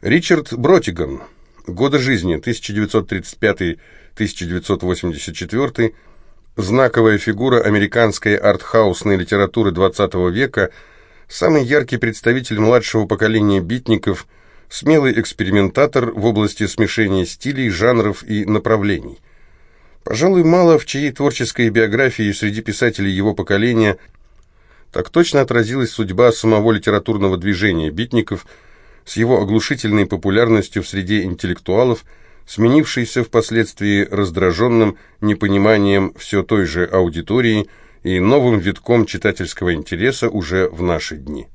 Ричард Бротиган. Годы жизни 1935-1984. Знаковая фигура американской артхаусной литературы XX века, самый яркий представитель младшего поколения битников, смелый экспериментатор в области смешения стилей, жанров и направлений. Пожалуй, мало в чьей творческой биографии среди писателей его поколения так точно отразилась судьба самого литературного движения битников – с его оглушительной популярностью в среде интеллектуалов, сменившейся впоследствии раздраженным непониманием все той же аудитории и новым витком читательского интереса уже в наши дни.